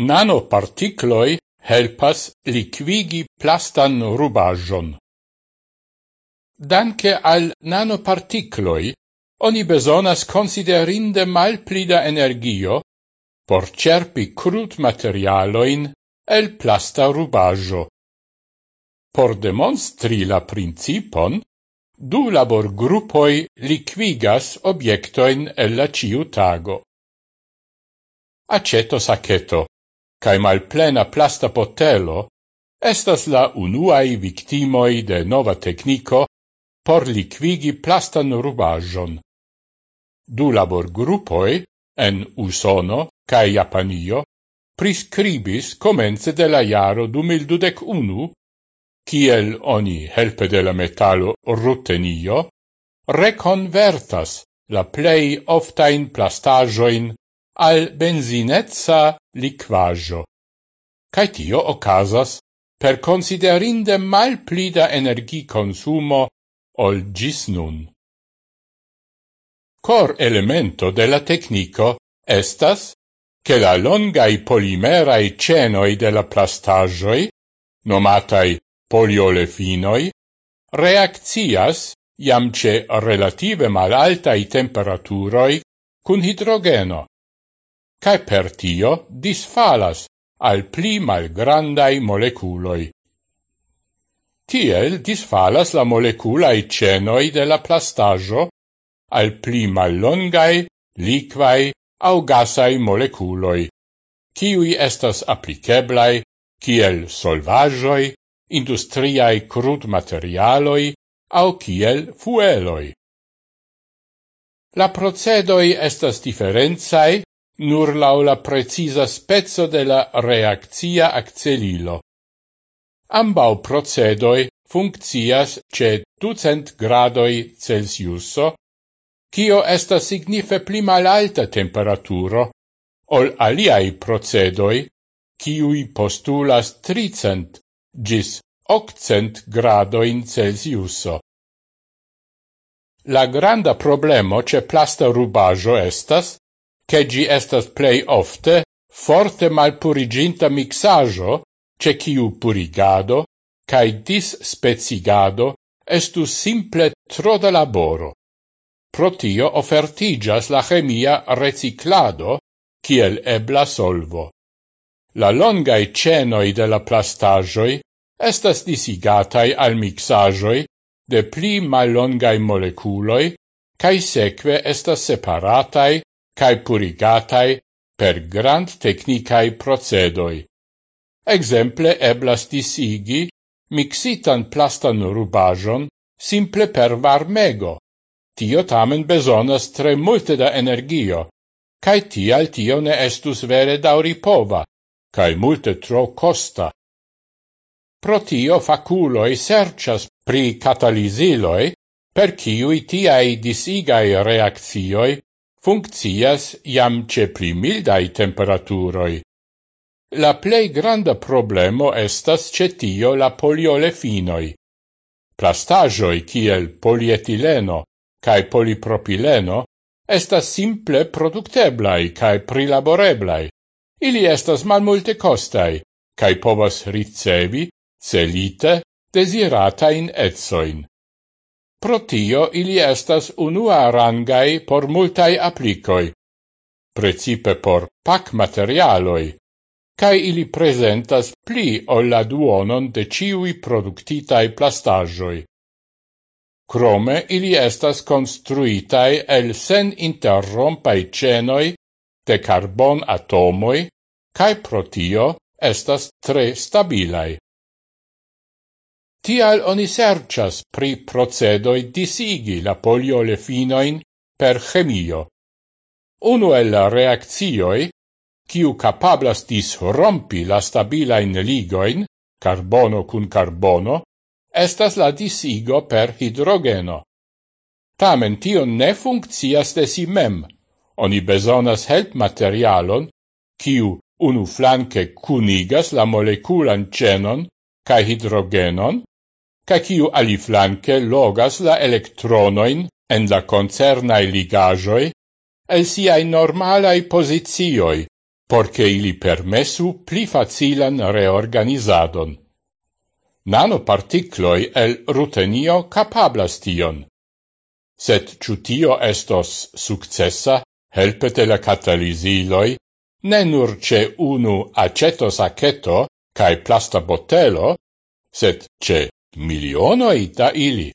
Nanoparticloi helpas liquigi plastan rubajon. Danke al nanoparticloi, oni besonas considerinde malplida energio por cerpi crud materialoin el plasta rubaggio. Por demonstri la principon, du labor gruppoi liquigas obiectoin el la tago. Aceto saceto cae malplena plasta potelo estas la unuae victimoi de nova tecnico por liquigi plastan rubajon. Du labor gruppoi, en Usono cae Japanio, prescribis comence de la jaro 2021, kiel oni helpe de la metallo rutenio, reconvertas la plei oftain plastajoin al benzinezza liquaggio. Cai tio ocasas per considerinde mal plida energi consumo ol gis nun. Cor elemento de la tecnico estas che la longai polimerai cenoi de la plastagioi, nomatai poliolefinoi, reaccias iam ce relative malaltai temperaturoi cun hidrogeno, cae per tio disfalas al pli malgrandai moleculoi. Tiel disfalas la moleculae cenoi de la plastajo al pli mallongai, liquai au gasai moleculoi, kiui estas appliceblai kiel solvajoi, industriai crud materialoi au kiel fueloi. La procedoi estas differenzai nur laula precisa spezzo de la reaccia accelilo. Ambau procedoi funccias ce 200 gradoi Celsiuso, cio esta signife pli malalta temperaturo, ol aliai procedoi, ciui postulas 300 gis 800 gradoin Celsiuso. La granda problemo ce plasta rubajo estas che gi estas plei ofte forte malpuriginta mixajo, ce ciu purigado, cae dis spezigado, estu simple tro de laboro. Pro tio offertigas la chemia reciclado, kiel ebla solvo. La longai cenoi de la plastajoi estas disigatai al mixagioi de pli mal mallongai moleculoi, cae seque estas separatai cae purigatai per grand technicae procedoi. Exemple eblas disigi mixitan plastan rubajon simple per varmego. Tio tamen besonas tre multe da energio, cae tial tio ne estus vere dauripova, cae multe tro costa. Pro tio faculoi sercias pri catalisiloi, per ciui tiai disigai reaccioi funccias iam ce pli mildai temperaturoi. La plei granda problemo estas cetio la poliolefinoi. Plastagioi kiel polietileno cae polipropileno estas simple producteblai cae prilaboreblai. Ili estas malmulte costai, cae povas ricevi, celite, desiratain etsoin. Pro tio ili estas unua rangai por multai applicoi, precipe por pac materialoi, cae ili presentas pli ol la duonon de ciui productitai plastagioi. Crome ili estas construitai el sen interrompai cenoi de carbon atomoi, cae pro tio estas tre stabilai. Tial oni sercias pri procedoi disigi la poliolefinoin per chemio. Uno el la reaccioi, kiu capablas disrompi la stabilain ligoin, carbono cun carbono, estas la disigo per hidrogeno. Tamen tio ne funccias de si mem. Oni besonas help materialon, kiu unu flanque cunigas la moleculan cenon ca hidrogenon, ca ciu aliflanque logas la electronoin en la concernae ligajoi el siai normalai posizioi, porce ili permessu pli facilan reorganizadon. Nanoparticloi el rutenio capablas tion. Sed ciutio estos successa helpete la catalisiloi, ne nur ce unu aceto saceto cae plasta botelo, sed ce milionoi da ili.